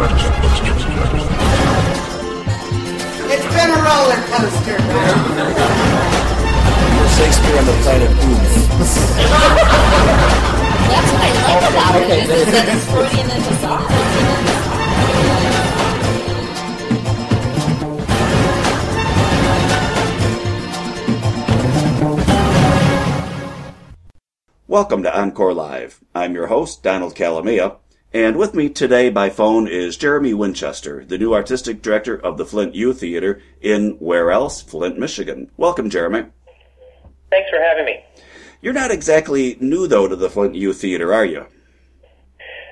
It's been a roller coaster. Shakespeare on the planet Oof. That's what I like about okay, it. Is there- that it's Freudian into sauce. Welcome to Encore Live. I'm your host, Donald Calamia, and with me today by phone is Jeremy Winchester, the new artistic director of the Flint Youth Theater in where else? Flint, Michigan. Welcome, Jeremy. Thanks for having me. You're not exactly new, though, to the Flint Youth Theater, are you?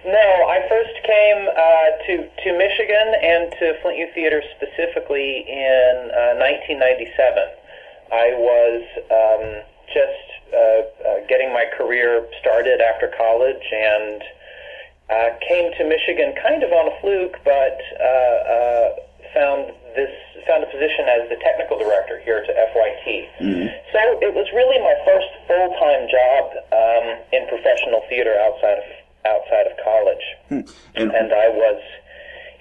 No, I first came uh, to to Michigan and to Flint Youth Theater specifically in uh, 1997. I was um, just uh, uh, getting my career started after college and uh, came to Michigan kind of on a fluke, but uh, uh, found this found a position as the technical director here to FYT. So it was really my first full time job um, in professional theater outside of outside of college, And, and I was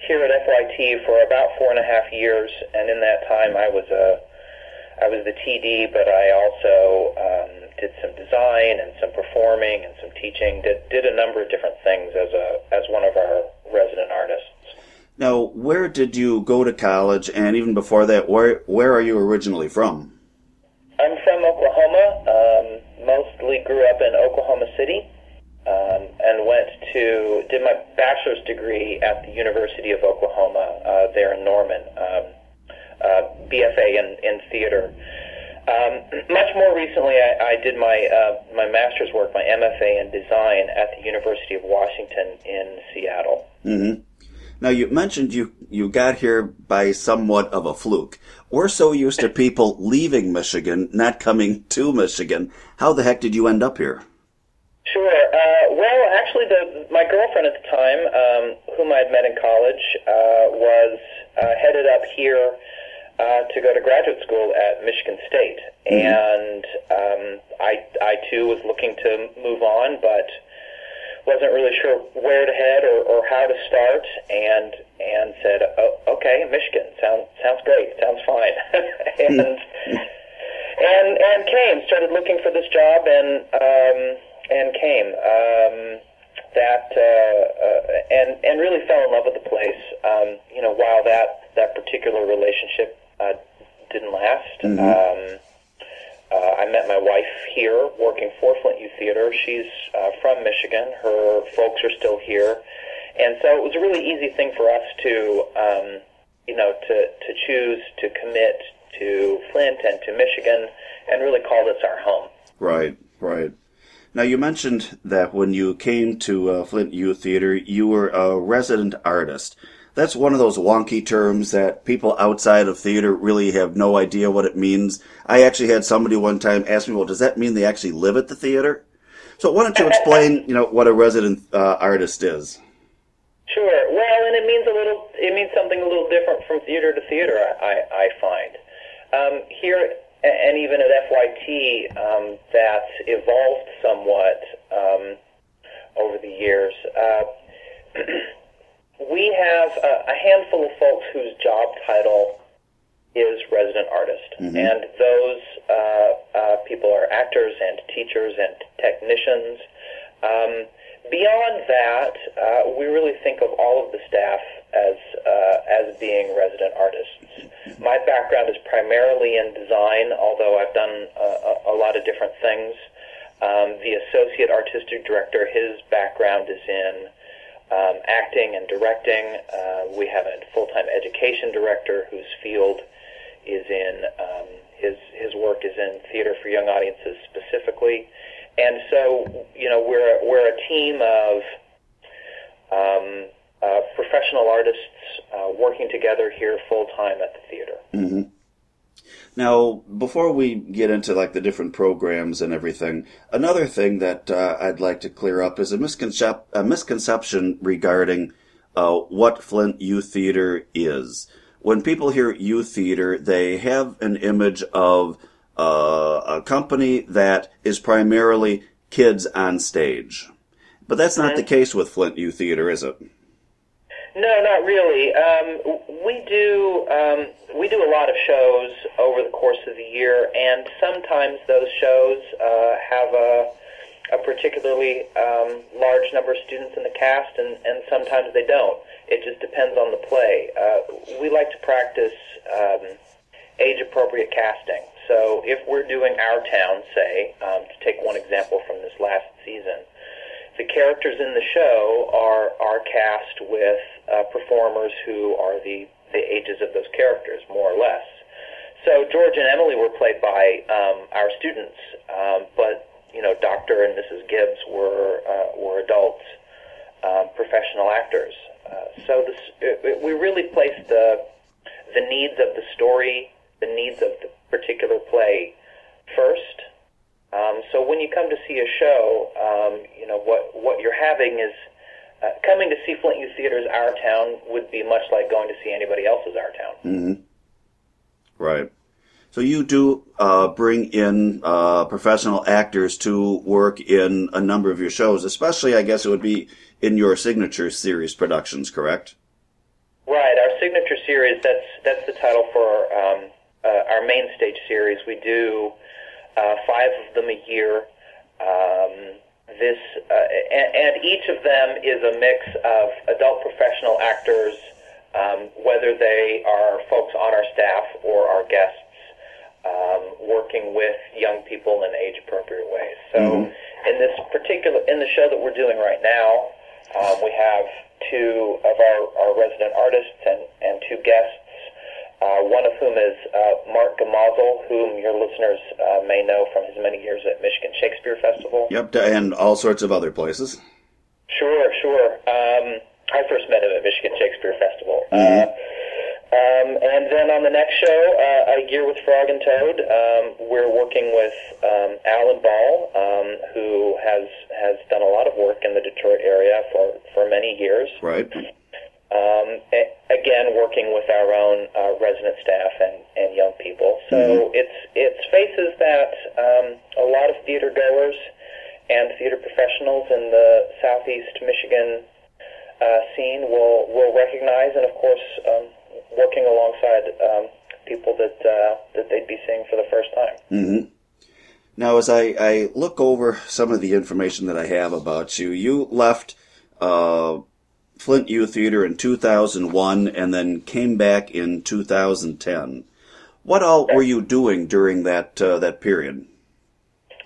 here at FYT for about four and a half years. And in that time, I was a I was the TD, but I also um, did some design and some performing and some teaching. Did did a number of different things as a as one of our resident artists. now, where did you go to college? And even before that, where where are you originally from? I'm from Oklahoma. Um, mostly grew up in Oklahoma City, um, and went to did my bachelor's degree at the University of Oklahoma uh, there in Norman. Um, uh, BFA in, in theater. Um, much more recently, I, I did my uh, my master's work, my MFA in design at the University of Washington in Seattle. Now, you mentioned you you got here by somewhat of a fluke. We're so used to people leaving Michigan, not coming to Michigan. How the heck did you end up here? Sure. Uh, well, actually, the my girlfriend at the time, um, whom I had met in college, uh, was uh, headed up here uh, to go to graduate school at Michigan State, and um, I I too was looking to move on, but wasn't really sure where to head or, or how to start, and and said, oh, okay, Michigan. Sounds sounds great, sounds fine, and and and came started looking for this job and um, and came. Um, that uh, uh, and and really fell in love with the place. Um, you know, while that that particular relationship uh, didn't last. Um, uh, I met my wife here working for Flint Youth Theater. She's uh, from Michigan. Her folks are still here, and so it was a really easy thing for us to, um, you know, to to choose to commit to Flint and to Michigan, and really call this our home. Right, right. Now, you mentioned that when you came to uh, Flint Youth Theater, you were a resident artist. That's one of those wonky terms that people outside of theater really have no idea what it means. I actually had somebody one time ask me, well, does that mean they actually live at the theater? So why don't you explain, you know, what a resident uh, artist is? Sure. Well, and it means a little. It means something a little different from theater to theater. I, I, find um, here and even at FYT um, that's evolved somewhat um, over the years. Uh, we have a, a handful of folks whose job title is resident artist, and those uh, uh, people are actors and teachers and technicians. Um, beyond that, uh, we really think of all of the staff as uh, as being resident artists. My background is primarily in design, although I've done a, a, a lot of different things. Um, the associate artistic director, his background is in um, acting and directing. Uh, we have a full-time education director whose field is in um, his his work is in theater for young audiences specifically, and so you know we're we're a team of um, uh, professional artists uh, working together here full time at the theater. Now, before we get into like the different programs and everything, another thing that uh, I'd like to clear up is a, misconcep- a misconception regarding uh, what Flint Youth Theater is. When people hear youth theater, they have an image of uh, a company that is primarily kids on stage. But that's not the case with Flint Youth Theater, is it? No, not really. Um, we do um, we do a lot of shows over the course of the year, and sometimes those shows uh, have a a particularly um, large number of students in the cast, and, and sometimes they don't. It just depends on the play. Uh, we like to practice um, age appropriate casting. So if we're doing Our Town, say, um, to take one example from this last season, the characters in the show are are cast with uh, performers who are the the ages of those characters, more or less. So George and Emily were played by um, our students, um, but you know, Doctor and Mrs. Gibbs were uh, were adults, um, professional actors. Uh, so this, it, it, we really placed the the needs of the story, the needs of the particular play first. Um, so when you come to see a show, um, you know what what you're having is uh, coming to see Flint Youth Theater's Our Town would be much like going to see anybody else's Our Town. Mm-hmm. Right. So you do uh, bring in uh, professional actors to work in a number of your shows, especially, I guess it would be in your signature series productions, correct? Right, our signature series. That's that's the title for um, uh, our main stage series. We do uh, five of them a year. Um, this uh, and, and, each of them is a mix of adult professional actors, um, whether they are folks on our staff or our guests um, working with young people in age appropriate ways. So, mm-hmm. in this particular in the show that we're doing right now, um, we have two of our, our resident artists and, and two guests. Uh, one of whom is uh, Mark Gmazel, whom your listeners uh, may know from his many years at Michigan Shakespeare Festival. Yep, and all sorts of other places. Sure, sure. Um, I first met him at Michigan Shakespeare Festival. Mm-hmm. Uh, um, and then on the next show, uh, A Year with Frog and Toad, um, we're working with um, Alan Ball, um, who has has done a lot of work in the Detroit area for, for many years. Right. Um, again, working with our own uh, resident staff and, and young people. So mm-hmm. it's it's faces that um, a lot of theater goers and theater professionals in the southeast Michigan uh, scene will will recognize, and of course. Um, working alongside um, people that uh, that they'd be seeing for the first time. Mm-hmm. Now, as I, I look over some of the information that I have about you, you left uh, Flint Youth Theater in 2001 and then came back in 2010. What all were you doing during that uh, that period?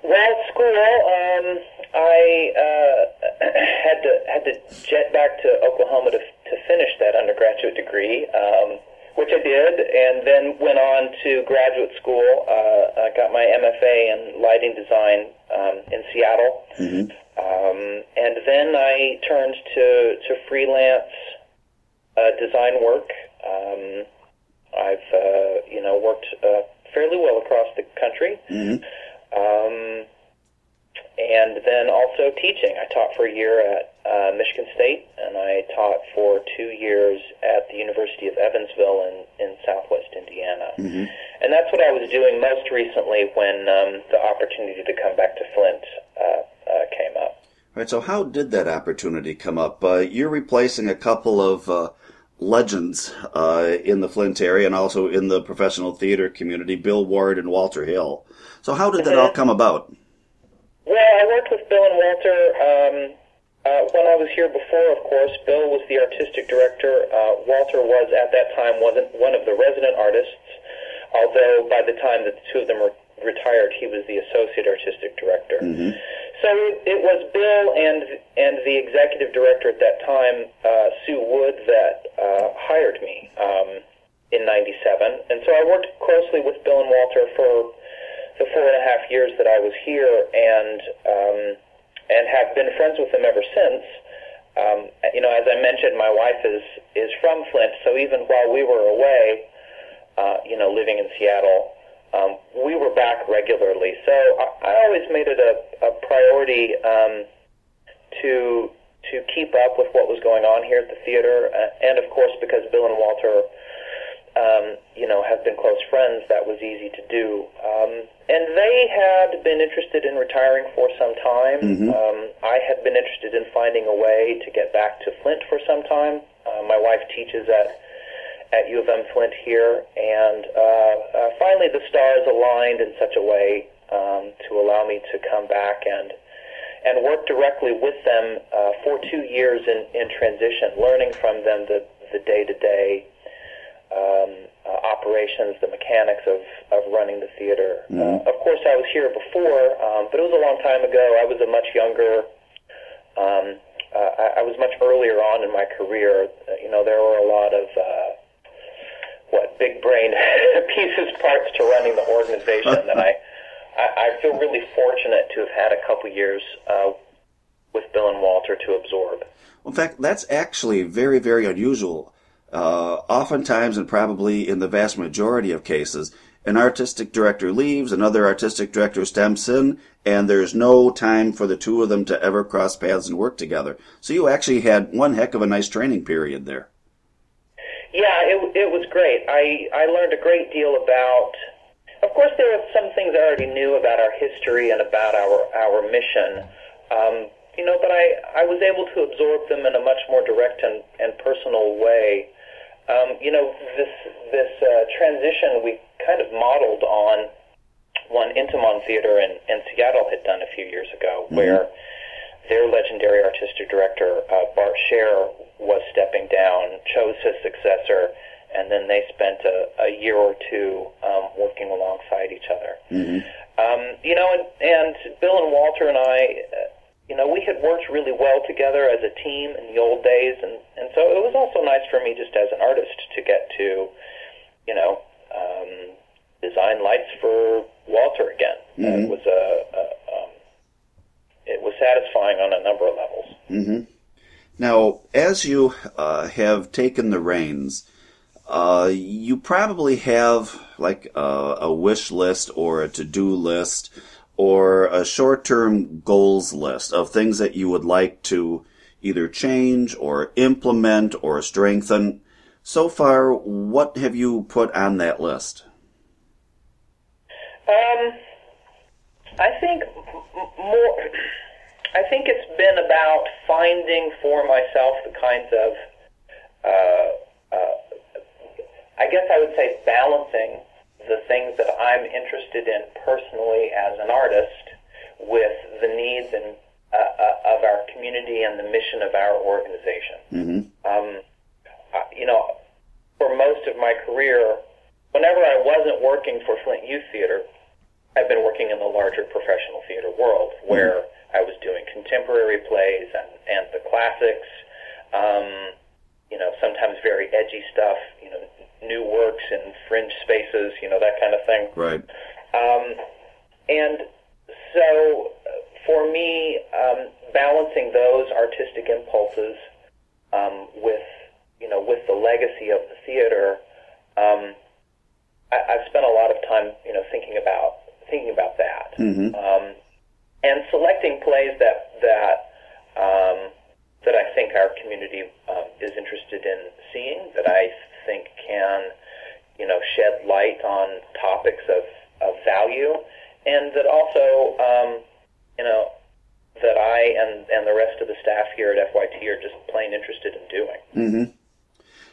Well, school. Um, I uh, had to had to jet back to Oklahoma to to finish that undergraduate degree, um, which I did, and then went on to graduate school. Uh, I got my MFA in lighting design um, in Seattle, mm-hmm. um, and then I turned to to freelance uh, design work. Um, I've uh, you know worked uh, fairly well across the country. Mm-hmm. Um, and then also teaching. I taught for a year at uh, Michigan State, and I taught for two years at the University of Evansville in, in southwest Indiana. Mm-hmm. And that's what I was doing most recently when um, the opportunity to come back to Flint uh, uh, came up. Right. So, how did that opportunity come up? Uh, you're replacing a couple of uh, legends uh, in the Flint area and also in the professional theater community, Bill Ward and Walter Hill. So, how did that mm-hmm. all come about? Well, I worked with Bill and Walter um, uh, when I was here before. Of course, Bill was the artistic director. Uh, Walter was at that time wasn't one of the resident artists. Although by the time that the two of them were retired, he was the associate artistic director. Mm-hmm. So it, it was Bill and and the executive director at that time, uh, Sue Wood, that uh, hired me um, in '97, and so I worked closely with Bill and Walter for the four and a half years that I was here, and um, and have been friends with them ever since. Um, you know, as I mentioned, my wife is is from Flint, so even while we were away, uh, you know, living in Seattle, um, we were back regularly. So I, I always made it a, a priority um, to to keep up with what was going on here at the theater, uh, and of course, because Bill and Walter um, you know, have been close friends, that was easy to do. Um, and they had been interested in retiring for some time. Mm-hmm. Um, I had been interested in finding a way to get back to Flint for some time. Uh, my wife teaches at at U of M Flint here, and uh, uh, finally the stars aligned in such a way um, to allow me to come back and and work directly with them uh, for two years in, in transition, learning from them the the day to day operations, the mechanics of, of running the theater. Uh, of course, I was here before, um, but it was a long time ago. I was a much younger. Um, uh, I, I was much earlier on in my career. Uh, you know, there were a lot of uh, what big brain pieces, parts to running the organization that I, I I feel really fortunate to have had a couple years uh, with Bill and Walter to absorb. In fact, that's actually very, very unusual. Uh, oftentimes, and probably in the vast majority of cases, an artistic director leaves, another artistic director steps in, and there's no time for the two of them to ever cross paths and work together. So you actually had one heck of a nice training period there. Yeah, it, it was great. I, I learned a great deal about, of course, there were some things I already knew about our history and about our, our mission. Um, you know, but I, I was able to absorb them in a much more direct and, and personal way. Um, you know, this this uh, transition we kind of modeled on one Intiman Theater in, in Seattle had done a few years ago, mm-hmm. where their legendary artistic director uh, Bart Sher was stepping down, chose his successor, and then they spent a, a year or two um, working alongside each other. Mm-hmm. Um, you know, and, and Bill and Walter and I. Uh, you know, we had worked really well together as a team in the old days, and and so it was also nice for me just as an artist to get to, you know, um, design lights for Walter again. Mm-hmm. It was a, a um, it was satisfying on a number of levels. Mm-hmm. Now, as you uh, have taken the reins, uh, you probably have like a, a wish list or a to-do list or a short term goals list of things that you would like to either change or implement or strengthen. So far, what have you put on that list? Um, I think more. I think it's been about finding for myself the kinds of, uh, uh, I guess I would say, balancing the things that I'm interested in personally as an artist with the needs and uh, uh, of our community and the mission of our organization. Mm-hmm. Um, uh, you know, for most of my career, whenever I wasn't working for Flint Youth Theater, I've been working in the larger professional theater world mm-hmm. where mm-hmm. I was doing contemporary plays and, and the classics. Um, you know, sometimes very edgy stuff, you know, new works in fringe spaces, you know, that kind of thing. Right. Um, and so for me, um, balancing those artistic impulses um, with, you know, with the legacy of the theater, um, I, I've spent a lot of time, you know, thinking about thinking about that, mm-hmm. um, and selecting plays that that um, that I think our community um, is interested in seeing, that I think can, you know, shed light on topics of, of value, and that also, um, you know, that I and, and the rest of the staff here at FYT are just plain interested in doing. Mm-hmm.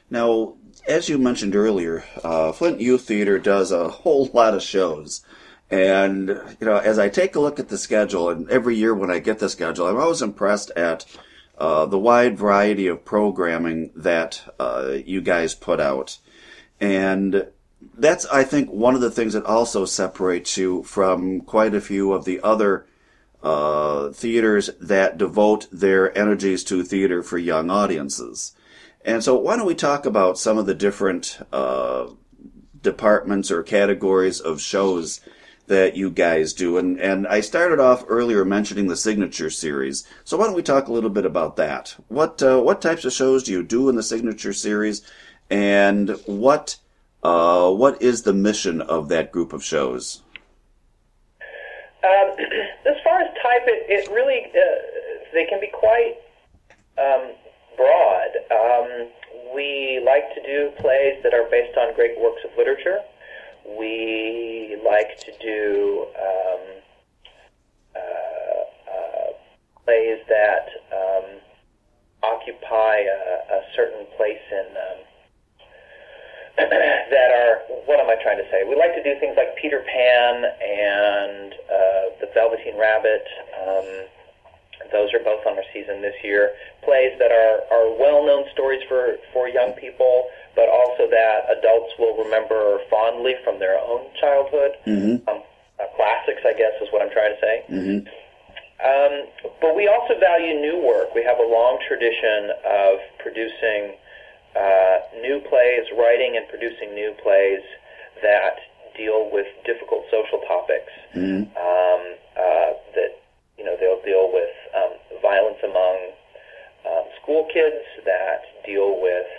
Now, as you mentioned earlier, uh, Flint Youth Theater does a whole lot of shows. And, you know, as I take a look at the schedule, and every year when I get the schedule, I'm always impressed at uh, the wide variety of programming that uh, you guys put out. And that's, I think, one of the things that also separates you from quite a few of the other uh, theaters that devote their energies to theater for young audiences. And so, why don't we talk about some of the different uh, departments or categories of shows that you guys do. And, and I started off earlier mentioning the signature series. So why don't we talk a little bit about that? What, uh, what types of shows do you do in the signature series? And what, uh, what is the mission of that group of shows? Um, as far as type, it, it really, uh, they can be quite um, broad. Um, we like to do plays that are based on great works of literature. We like to do um, uh, uh, plays that um, occupy a, a certain place in um, that are what am I trying to say? We like to do things like Peter Pan and uh, the Velveteen Rabbit. Um, those are both on our season this year. Plays that are, are well-known stories for, for young people, but also that adults will remember fondly from their own childhood. Mm-hmm. Um, uh, classics, I guess, is what I'm trying to say. Mm-hmm. Um, but we also value new work. We have a long tradition of producing uh, new plays, writing and producing new plays that deal with difficult social topics. Mm-hmm. Um, uh, that you know they'll deal with um, violence among um, school kids, that deal with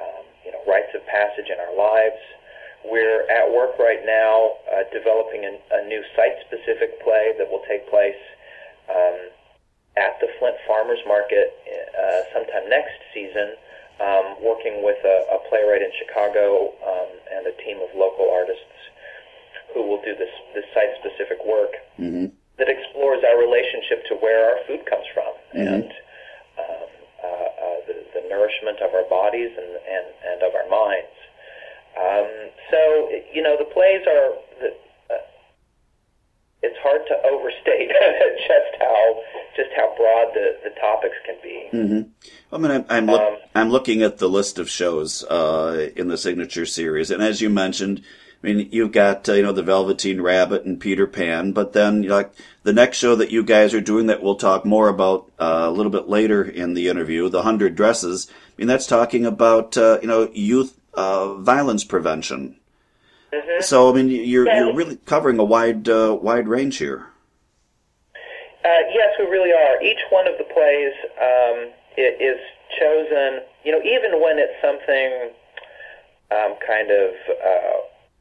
um, you know rites of passage in our lives. We're at work right now uh, developing a, a new site-specific play that will take place um, at the Flint Farmers Market uh, sometime next season, um, working with a, a playwright in Chicago um, and a team of local artists who will do this, this site-specific work Mm-hmm. that explores our relationship to where our food comes from Mhm. and um, uh, uh, the, the nourishment of our bodies and, and, and of our minds. Um, so, you know, the plays are, the, uh, it's hard to overstate just how, just how broad the, the topics can be. Mm-hmm. I mean, I'm I'm, look, Um, I'm looking at the list of shows uh, in the signature series, and as you mentioned, I mean, you've got uh, you know the Velveteen Rabbit and Peter Pan, but then you know, like the next show that you guys are doing that we'll talk more about uh, a little bit later in the interview, the Hundred Dresses. I mean, that's talking about uh, you know youth uh, violence prevention. So I mean, you're you're really covering a wide uh, wide range here. Uh, yes, we really are. Each one of the plays um, is chosen, you know, even when it's something um, kind of, uh,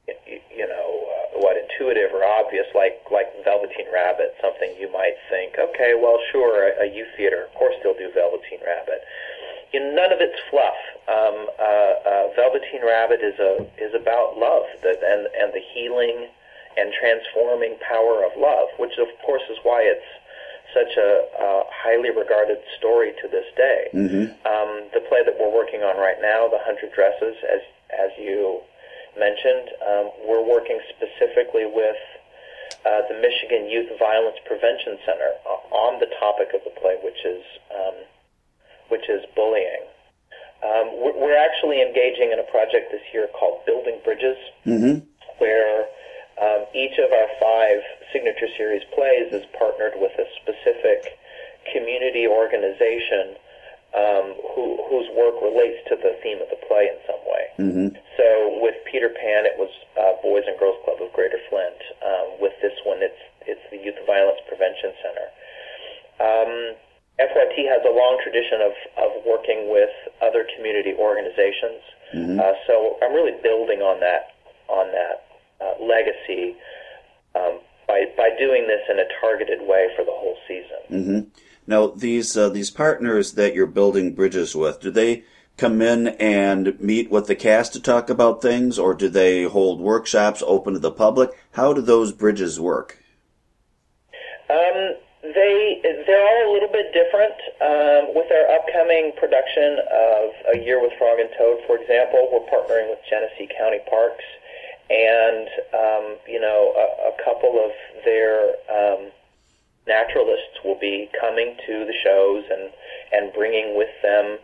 you know, uh, what intuitive or obvious, like like Velveteen Rabbit, something you might think, okay, well, sure, a, a youth theater, of course, they'll do Velveteen Rabbit. You know, none of it's fluff. Um, uh, uh, Velveteen Rabbit is a is about love that, and and the healing and transforming power of love, which of course is why it's such a uh, highly regarded story to this day. Mm-hmm. Um, the play that we're working on right now, The Hundred Dresses, as as you mentioned, um, we're working specifically with uh, the Michigan Youth Violence Prevention Center on the topic of the play, which is um, which is bullying. Um, we're, we're actually engaging in a project this year called Building Bridges, Mm-hmm. where um, each of our five signature series plays is partnered with a specific community organization um, who, whose work relates to the theme of the play in some way. Mm-hmm. So with Peter Pan, it was uh, Boys and Girls Club of Greater Flint. Um, with this one, it's it's the Youth Violence Prevention Center. Um, FYT has a long tradition of, of working with other community organizations. Uh, so I'm really building on that on that uh, legacy um, by by doing this in a targeted way for the whole season. hmm Now, these uh, these partners that you're building bridges with, do they come in and meet with the cast to talk about things, or do they hold workshops open to the public? How do those bridges work? Um, they they're all a little bit different. Um, with our upcoming production of A Year with Frog and Toad, for example, we're partnering with Genesee County Parks, and um, you know a, a couple of their um, naturalists will be coming to the shows and and bringing with them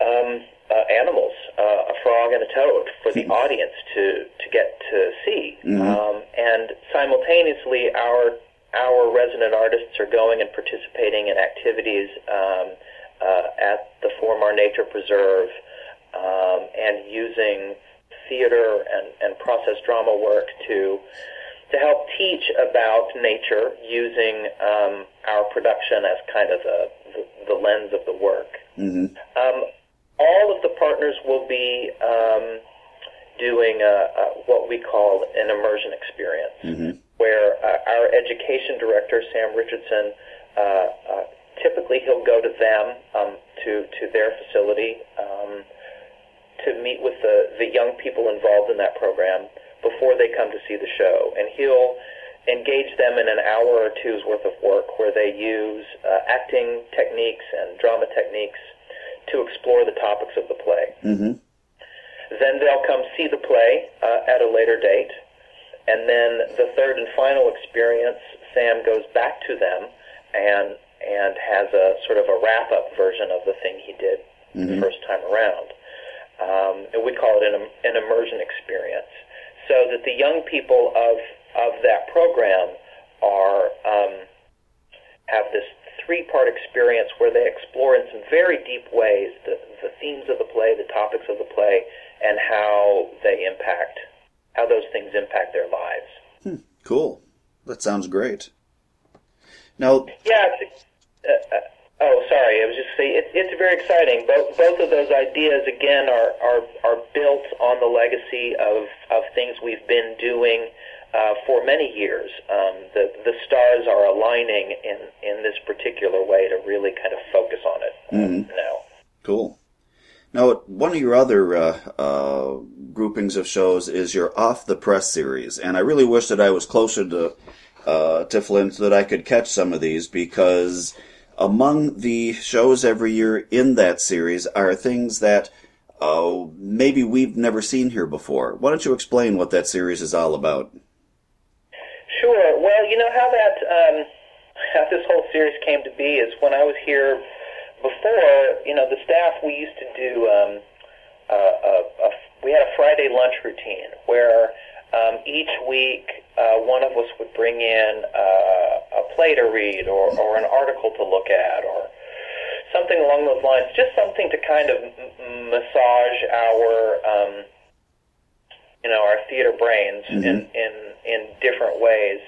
um, uh, animals, uh, a frog and a toad, for the audience to to get to see. Um, and simultaneously, our our resident artists are going and participating in activities um, uh, at the For-Mar Nature Preserve um, and using theater and, and process drama work to to help teach about nature using um, our production as kind of the, the, the lens of the work. Mm-hmm. Um, all of the partners will be um, doing a, a, what we call an immersion experience, Mm-hmm. where uh, our education director, Sam Richardson, uh, uh, typically he'll go to them, um, to, to their facility, um, to meet with the, the young people involved in that program before they come to see the show. And he'll engage them in an hour or two's worth of work where they use uh, acting techniques and drama techniques to explore the topics of the play. Mm-hmm. Then they'll come see the play uh, at a later date. And then the third and final experience, Sam goes back to them and and has a sort of a wrap up version of the thing he did the first time around. Um, and we call it an, an immersion experience, so that the young people of of that program are um, have this three part experience where they explore in some very deep ways the, the themes of the play, the topics of the play, and how they impact how those things impact their lives. Cool. That sounds great. Now, Yeah. It's, uh, uh, oh, sorry. I was just saying it's it's very exciting. Both both of those ideas again are are are built on the legacy of of things we've been doing. Uh, for many years, um, the the stars are aligning in in this particular way to really kind of focus on it uh, now. Cool. Now, one of your other uh, uh, groupings of shows is your Off the Press series, and I really wish that I was closer to uh, to Flint so that I could catch some of these because among the shows every year in that series are things that uh, maybe we've never seen here before. Why don't you explain what that series is all about? Sure. Well, you know how that um, how this whole series came to be is when I was here before. You know, the staff we used to do. Um, uh, a, a, we had a Friday lunch routine where um, each week uh, one of us would bring in uh, a play to read or, or an article to look at or something along those lines. Just something to kind of m- massage our. Um, you know, our theater brains in, in in different ways.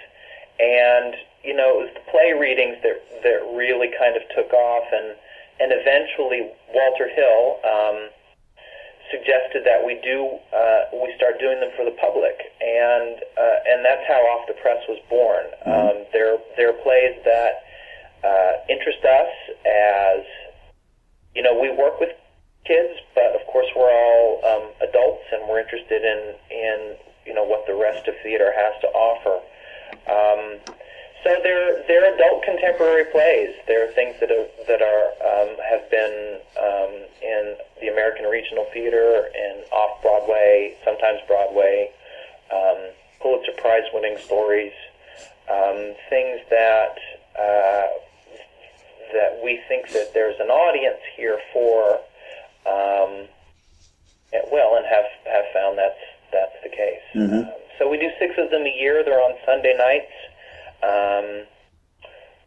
And you know, it was the play readings that that really kind of took off, and and eventually Walter Hill um, suggested that we do uh, we start doing them for the public, and uh, and that's how Off the Press was born. Um, they're they're plays that uh, interest us as you know we work with kids, but of course we're all um, adults and we're interested in in you know what the rest of theater has to offer. So they're they're adult contemporary plays. They're things that are that are um, have been um, in the American Regional Theater and off Broadway, sometimes Broadway. Um, Pulitzer Prize winning stories, um, things that uh, that we think that there's an audience here for um, and- well, and have have found that's that's the case. Um, so we do six of them a year. They're on Sunday nights. Um,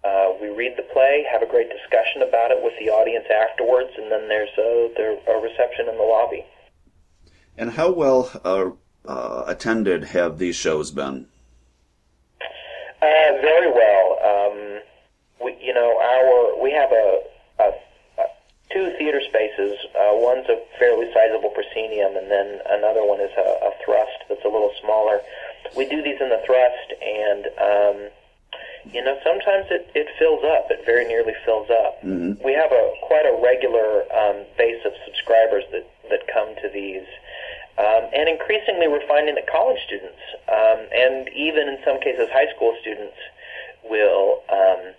uh, we read the play, have a great discussion about it with the audience afterwards, and then there's a, there a reception in the lobby. And how well uh, uh, attended have these shows been? Uh, very well. Um, we, you know, our we have a, a, a two theater spaces. Uh, one's a fairly sizable proscenium, and then another one is a, a thrust that's a little smaller. We do these in the thrust, and um, you know, sometimes it, it fills up. It very nearly fills up. We have a quite a regular um, base of subscribers that that come to these. Um, and increasingly, we're finding that college students, um, and even in some cases, high school students, will um,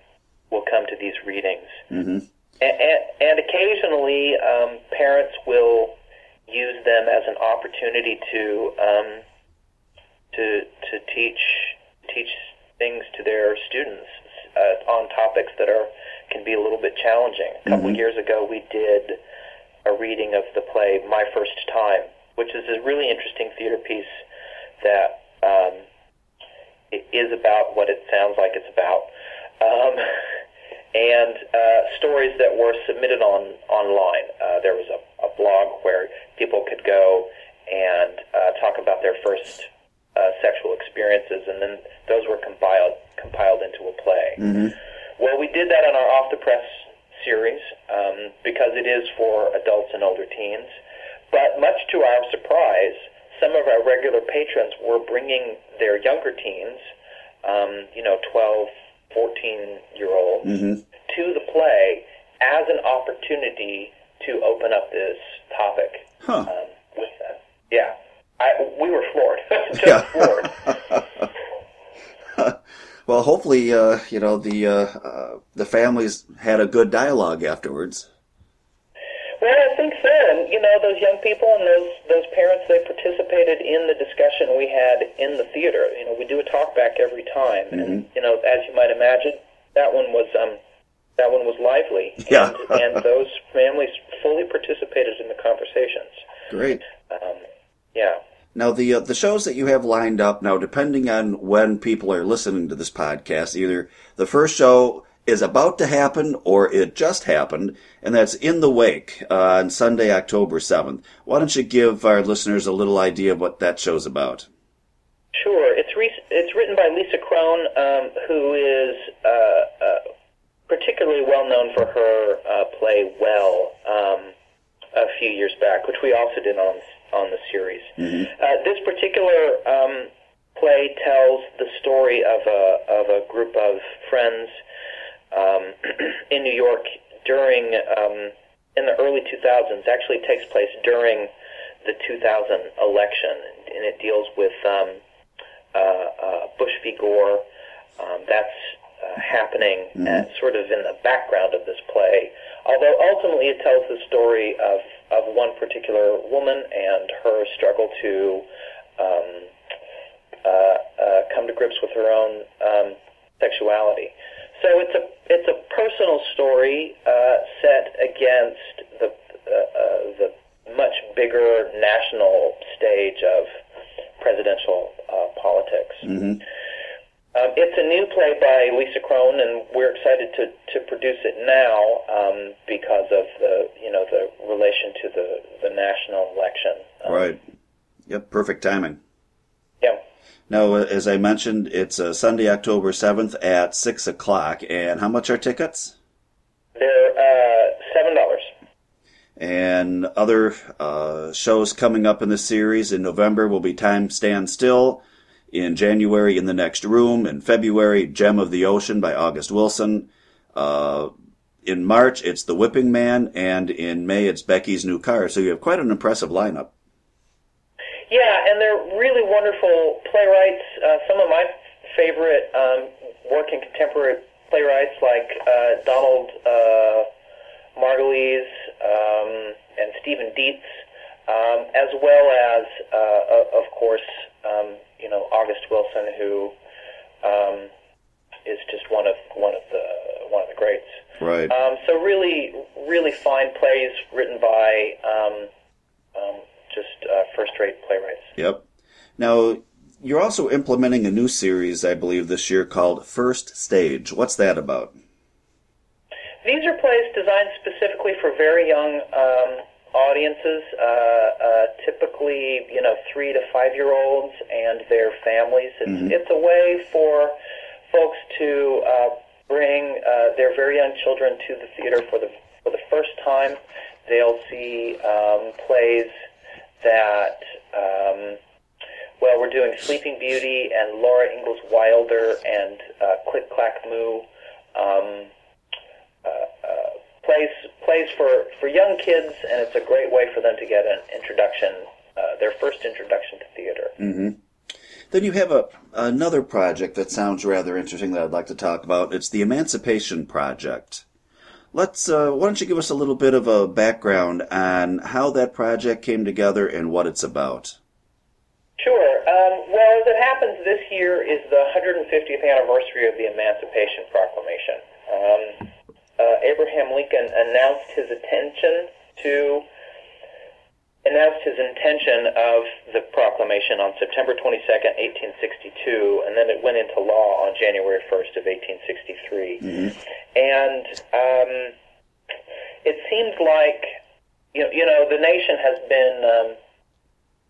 will come to these readings. Mm-hmm. And, and, and occasionally, um, parents will use them as an opportunity to um, to to teach teach things to their students uh, on topics that are can be a little bit challenging. A couple of years ago, we did a reading of the play My First Time, which is a really interesting theater piece that um, is about what it sounds like it's about. Um, and uh, stories that were submitted on online. Uh, there was a, a blog where people could go and uh, talk about their first uh, sexual experiences, and then those were compiled compiled into a play. Well, we did that on our off the press series um, because it is for adults and older teens. But much to our surprise, some of our regular patrons were bringing their younger teens, um, you know, 12, 14 year olds, to the play as an opportunity to open up this topic Huh. um, with them. Yeah. I, we were floored. Just Yeah. floored. Well, hopefully, uh, you know the uh, uh, the families had a good dialogue afterwards. Well, I think so. And you know, those young people and those those parents, they participated in the discussion we had in the theater. You know, we do a talk back every time, and you know, as you might imagine, that one was um, that one was lively. Yeah. and, and those families fully participated in the conversations. Great. Um, yeah. Now the uh, the shows that you have lined up now, depending on when people are listening to this podcast, either the first show is about to happen or it just happened, and that's in the wake uh, on Sunday, October seventh. Why don't you give our listeners a little idea of what that show's about? Sure. It's re- it's written by Lisa Kron, um, who is uh, uh, particularly well known for her uh, play Well um, a few years back, which we also did on on the series. Uh, this particular um, play tells the story of a of a group of friends um, in New York during um, in the early 2000s. Actually, takes place during the 2000 election, and it deals with um, uh, uh, Bush v. Gore. Um, that's uh, happening uh, sort of in the background of this play. Although ultimately it tells the story of, of one particular woman and her struggle to um, uh, uh, come to grips with her own um, sexuality. So it's a it's a personal story uh, set against the uh, uh, the much bigger national stage of presidential uh, politics. Um, it's a new play by Lisa And we're excited to, to produce it now um, because of the you know the relation to the, the national election. Um, Right. Yep. Perfect timing. Yeah. Now, uh, as I mentioned, it's uh, Sunday, October seventh at six o'clock. And how much are tickets? They're uh, seven dollars. And other uh, shows coming up in the series in November will be Time Stands Still. In January, In the Next Room. In February, Gem of the Ocean by August Wilson. Uh, in March, it's The Whipping Man. And in May, it's Becky's New Car. So you have quite an impressive lineup. Yeah, and they're really wonderful playwrights. Uh, some of my favorite um, working contemporary playwrights, like uh, Donald uh, Margulies um, and Steven Dietz, um, as well as, uh, of course, um, you know August Wilson, who um, is just one of one of the one of the greats. Right. Um, so really, really fine plays written by um, um, just uh, first-rate playwrights. Yep. Now, you're also implementing a new series, I believe, this year called First Stage. What's that about? These are plays designed specifically for very young um, audiences, uh, uh, typically, you know, three to five-year-olds and their families. It's, it's a way for folks to uh, bring uh, their very young children to the theater for the for the first time. They'll see um, plays that. Um, well, we're doing Sleeping Beauty and Laura Ingalls Wilder and uh, Click Clack Moo. Um, uh, uh, plays plays for, for young kids, and it's a great way for them to get an introduction, uh, their first introduction to theater. Then you have a another project that sounds rather interesting that I'd like to talk about. It's the Emancipation Project. Let's. Uh, why don't you give us a little bit of a background on how that project came together and what it's about? Sure. Um, well, as it happens, this year is the 150th anniversary of the Emancipation Proclamation. Um, uh, Abraham Lincoln announced his intention to announced his intention of the proclamation on September 22nd, 1862, and then it went into law on January 1st of 1863. And um, it seems like you know, you know the nation has been um,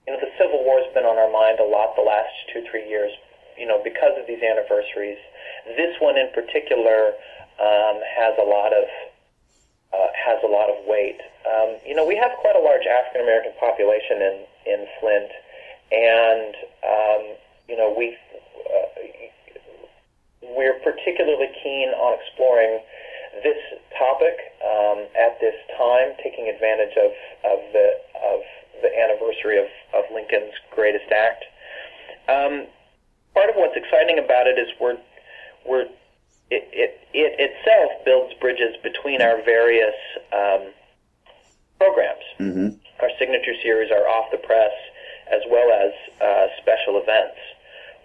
you know, the Civil War has been on our mind a lot the last two, three years, you know, because of these anniversaries. This one in particular um, has a lot of uh, has a lot of weight. Um, you know, we have quite a large African American population in in Flint, and um, you know, we uh, we're particularly keen on exploring this topic um, at this time, taking advantage of, of the of the anniversary of, of Lincoln's greatest act. Um, part of what's exciting about it is we're we're it, it it itself builds bridges between our various um, programs. Mm-hmm. Our signature series, our off the press, as well as uh, special events.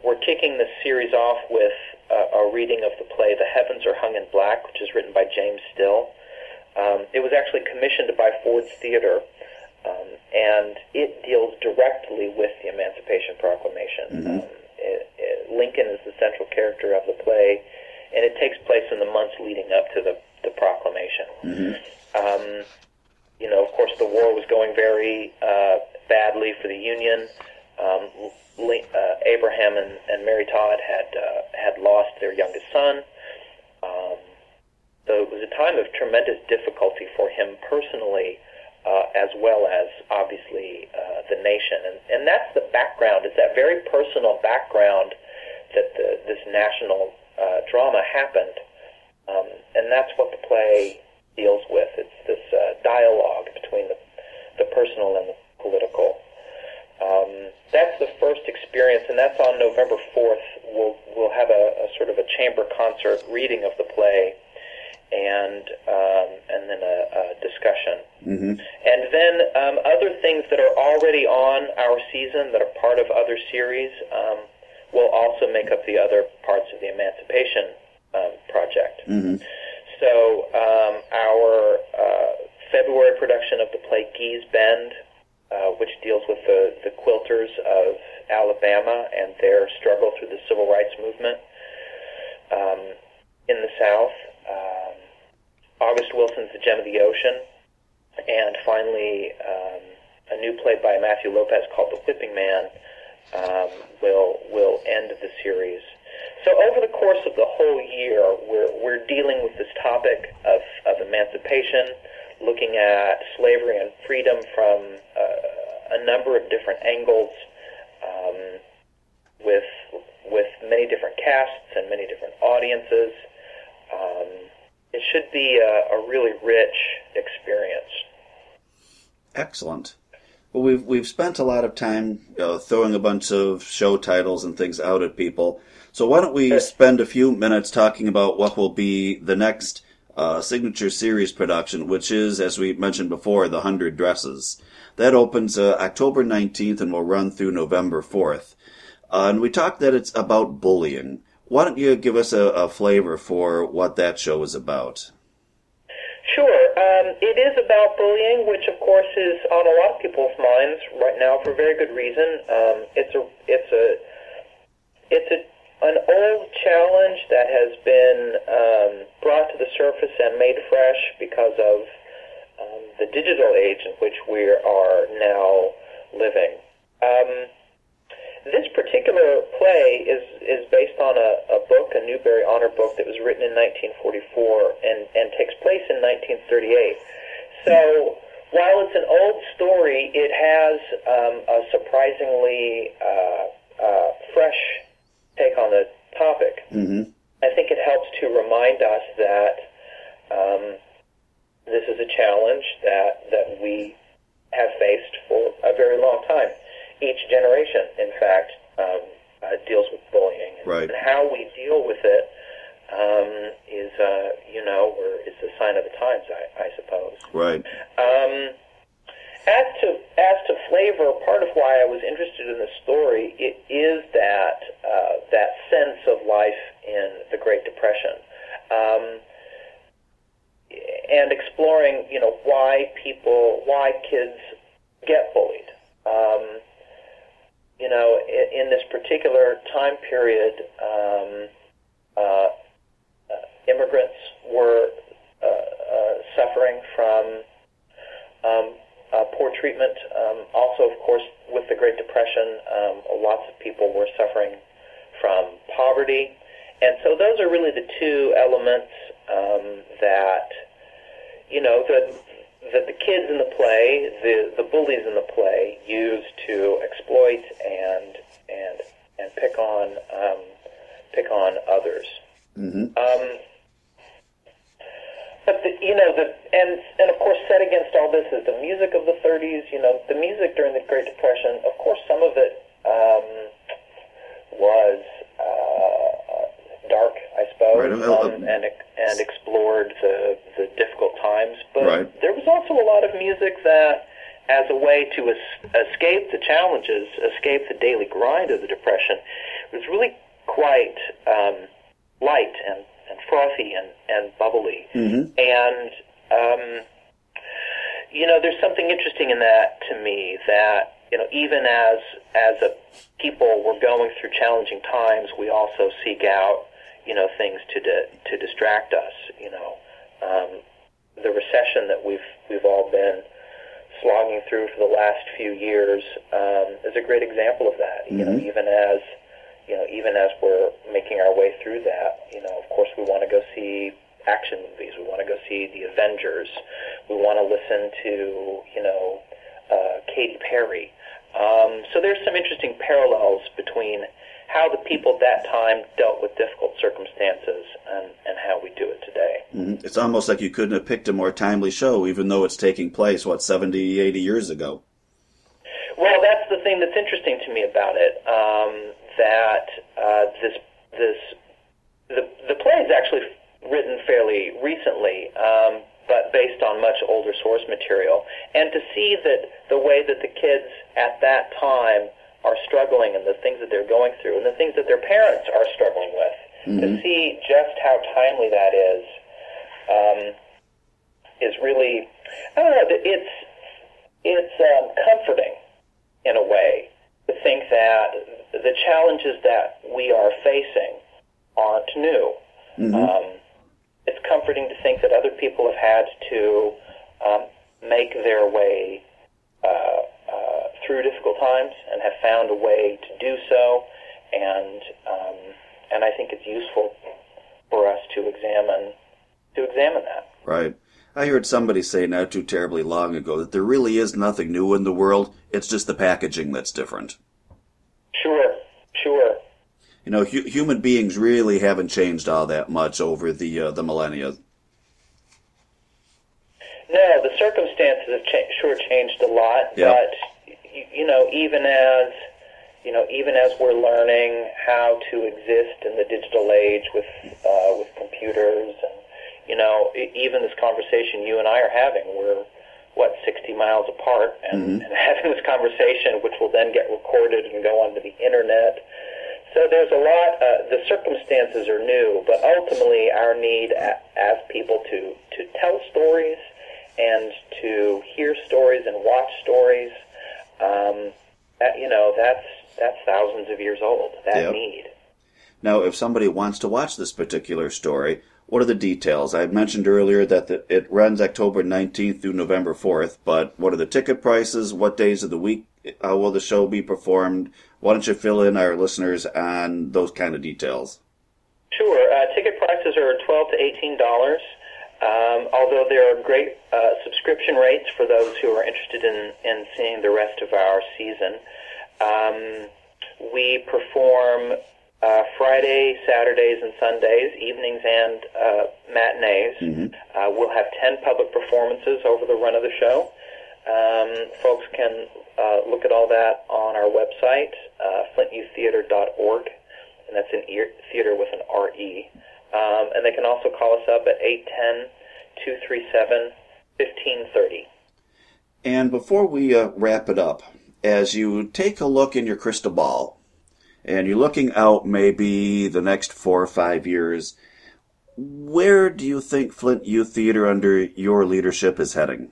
We're kicking this series off with uh, a reading of the play "The Heavens Are Hung in Black," which is written by James Still. Um, it was actually commissioned by Ford's Theater, um, and it deals directly with the Emancipation Proclamation. Um, it, it, Lincoln is the central character of the play, and it takes place in the months leading up to the, the proclamation. Um, you know, of course, the war was going very uh, badly for the Union. Um, uh, Abraham and, and Mary Todd had uh, had lost their youngest son. Um, so it was a time of tremendous difficulty for him personally, uh, as well as obviously uh, the nation. And, and that's the background. It's that very personal background that the, this national uh, drama happened. Um, and that's what the play deals with. It's this uh, dialogue between the, the personal and the political. Um, that's the first experience, and that's on November 4th. We'll, we'll have a, a sort of a chamber concert reading of the play and, um, and then a, a discussion. Mm-hmm. And then um, other things that are already on our season that are part of other series um, will also make up the other parts of the Emancipation um, project. Mm-hmm. So um, our uh, February production of the play Gee's Bend, uh, which deals with the, the quilters of Alabama and their struggle through the civil rights movement um, in the South. Um, August Wilson's The Gem of the Ocean, and finally um, a new play by Matthew Lopez called The Whipping Man um, will will end the series. So over the course of the whole year, we're we're dealing with this topic of, of emancipation, looking at slavery and freedom from uh, a number of different angles, um, with with many different casts and many different audiences. Um, it should be a, a really rich experience. Excellent. Well, we've we've spent a lot of time uh, throwing a bunch of show titles and things out at people. So why don't we spend a few minutes talking about what will be the next uh, signature series production, which is, as we mentioned before, the Hundred Dresses. That opens uh, October nineteenth and will run through November fourth. Uh, and we talked that it's about bullying. Why don't you give us a, a flavor for what that show is about? Um, it is about bullying, which of course is on a lot of people's minds right now for very good reason. Um, it's a it's a it's a an old challenge that has been um, brought to the surface and made fresh because of um, the digital age in which we are now living. Um, this particular play is is based on a, a book, a Newbery Honor book that was written in 1944 and, and takes place in 1938. So while it's an old story, it has um, a surprisingly uh, uh, fresh take on the topic. Mm-hmm. I think it helps to remind us that um, this is a challenge that that we have faced for a very long time. Each generation, in fact, um, uh, deals with bullying, Right. and how we deal with it um, is, uh, you know, or is a sign of the times, I, I suppose. Right. Um, as to as to flavor, part of why I was interested in the story it is that uh, that sense of life in the Great Depression, um, and exploring, you know, why people, why kids get bullied. Um, you know, in, in this particular time period, um, uh, uh, immigrants were uh, uh, suffering from um, uh, poor treatment. Um, also, of course, with the Great Depression, um, lots of people were suffering from poverty. And so those are really the two elements um, that, you know, that, that the kids in the play, the, the bullies in the play, use to exploit and, and, and pick on, um, pick on others. Mm-hmm. Um, but the, you know, the and and of course, set against all this is the music of the 30s. You know, the music during the Great Depression. Of course, some of it um, was uh, dark, I Right, um, and and explored the the difficult times. But Right. there was also a lot of music that, as a way to es- escape the challenges, escape the daily grind of the depression, was really quite um, light and, and frothy and and bubbly. And um, you know, there's something interesting in that to me that you know, even as as a people we're going through challenging times, we also seek out you know things to di- to distract us. You know, um, the recession that we've we've all been slogging through for the last few years um, is a great example of that. You know, even as you know, even as we're making our way through that, you know, of course, we want to go see action movies. We want to go see The Avengers. We want to listen to, you know, uh, Katy Perry. Um, so there's some interesting parallels between how the people at that time dealt with difficult circumstances and, and how we do it today. Mhm. It's almost like you couldn't have picked a more timely show, even though it's taking place, what, 70, 80 years ago. Well, that's the thing that's interesting to me about it. Um, that uh, this this the the play is actually written fairly recently, um, but based on much older source material. And to see that the way that the kids at that time are struggling and the things that they're going through and the things that their parents are struggling with, to see just how timely that is, um, is really I don't know. It's it's um, comforting in a way to think that the challenges that we are facing aren't new. Um, it's comforting to think that other people have had to um, make their way uh, through difficult times and have found a way to do so, and um, and I think it's useful for us to examine to examine that. Right. I heard somebody say not too terribly long ago that there really is nothing new in the world. It's just the packaging that's different. Sure, sure. You know, hu- human beings really haven't changed all that much over the uh, the millennia. No, the circumstances have cha- sure changed a lot, Yeah. but you, know, even as you know, even as we're learning how to exist in the digital age with uh, with computers, and you know, even this conversation you and I are having, we're what sixty miles apart, and, and having this conversation, which will then get recorded and go onto the internet. So there's a lot. Uh, the circumstances are new, but ultimately, our need a- as people to to tell stories and to hear stories and watch stories, um, that, you know, that's that's thousands of years old. That Yep. need. Now, if somebody wants to watch this particular story, what are the details? I had mentioned earlier that the, it runs October 19th through November 4th, but what are the ticket prices? What days of the week uh, will the show be performed? Why don't you fill in our listeners on those kind of details? Sure. Uh, ticket prices are twelve to eighteen dollars. Um, although there are great uh, subscription rates for those who are interested in, in seeing the rest of our season. Um, we perform uh, Friday, Saturdays, and Sundays, evenings and uh, matinees. Uh, we'll have 10 public performances over the run of the show. Um, folks can uh, look at all that on our website, uh, flintyouththeatre.org, and that's an ear, theater with an R-E. Um, and they can also call us up at 810-237-1530. And before we uh, wrap it up, as you take a look in your crystal ball, and you're looking out maybe the next four or five years, where do you think Flint Youth Theater under your leadership is heading?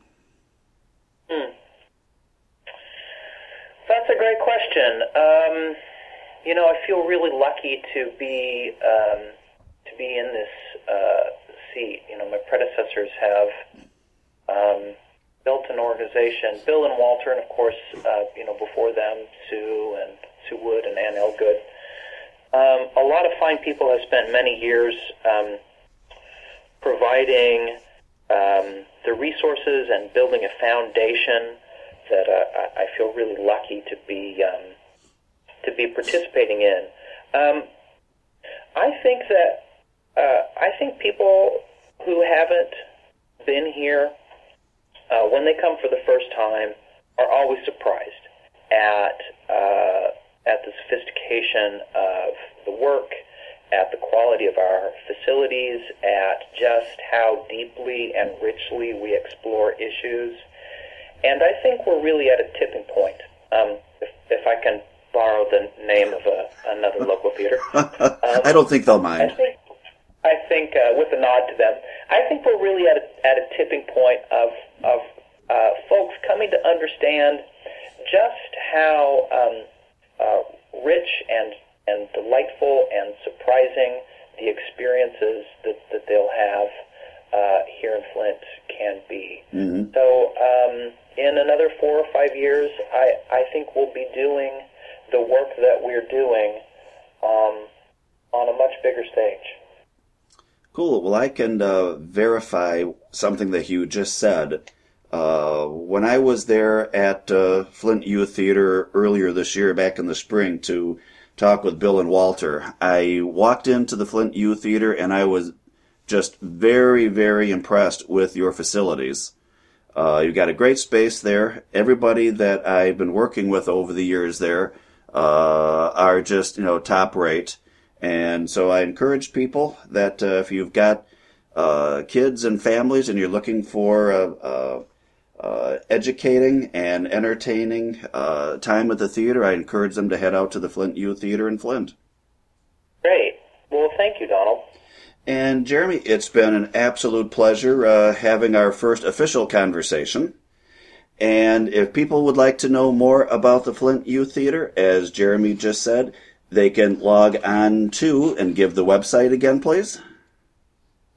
That's a great question. Um, you know, I feel really lucky to be um, be in this uh, seat. You know, my predecessors have um, built an organization. Bill and Walter, and of course, uh, you know, before them, Sue and Sue Wood and Ann Elgood. Um, a lot of fine people have spent many years um, providing um, the resources and building a foundation that uh, I- feel really lucky to be um, to be participating in. Um, I think that uh, I think people who haven't been here uh, when they come for the first time are always surprised at uh, at the sophistication of the work at the quality of our facilities, at just how deeply and richly we explore issues. And I think we're really at a tipping point. Um, if, if I can borrow the name of a, another local theater. I don't think they'll I mind. think, I think uh, with a nod to them, I think we're really at a, at a tipping point of, of uh, folks coming to understand just how um, uh, rich and, and delightful and surprising the experiences that, that they'll have uh, here in Flint can be. So um, in another four or five years, I, I think we'll be doing the work that we're doing um, on a much bigger stage. Cool. Well, I can uh, verify something that you just said. Uh, when I was there at uh, Flint Youth Theater earlier this year, back in the spring, to talk with Bill and Walter, I walked into the Flint Youth Theater and I was just very, very impressed with your facilities. Uh, you've got a great space there. Everybody that I've been working with over the years there uh, are just, you know, top rate. And so I encourage people that uh, if you've got uh, kids and families and you're looking for uh, uh, uh, educating and entertaining uh, time at the theater, I encourage them to head out to the Flint Youth Theater in Flint. Great. Well, thank you, Donald. And Jeremy, it's been an absolute pleasure uh, having our first official conversation. And if people would like to know more about the Flint Youth Theater, as Jeremy just said, they can log on to and give the website again, please.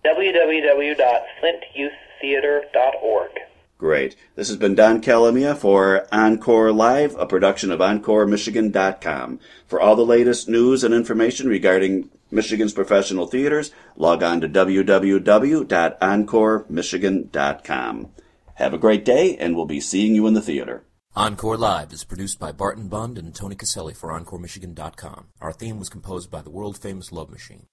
www.flintyouththeatre.org. Great. This has been Don Calamia for Encore Live, a production of EncoreMichigan.com. For all the latest news and information regarding Michigan's professional theaters, log on to www.encoremichigan.com. Have a great day, and we'll be seeing you in the theater. Encore Live is produced by Barton Bund and Tony Caselli for EncoreMichigan.com. Our theme was composed by the world famous Love Machine.